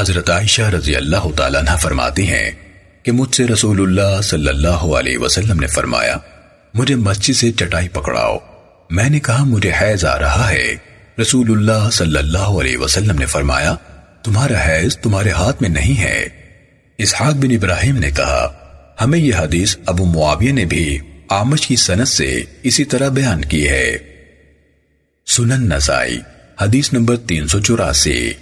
حضرت عائشہ رضی اللہ تعالیٰ عنہ فرماتی ہیں کہ مجھ سے رسول اللہ صلی اللہ علیہ وسلم نے فرمایا، مجھے مسجد سے چٹائی پکڑاؤ۔ میں نے کہا، مجھے حیض آ رہا ہے۔ رسول اللہ صلی اللہ علیہ وسلم نے فرمایا، تمہارا حیض تمہارے ہاتھ میں نہیں ہے۔ اسحاق بن ابراہیم نے کہا، ہمیں یہ حدیث ابو معاویہ نے بھی آمش کی سنت سے اسی طرح بیان کی ہے۔ سنن نسائی، حدیث نمبر تین سو چوراسی۔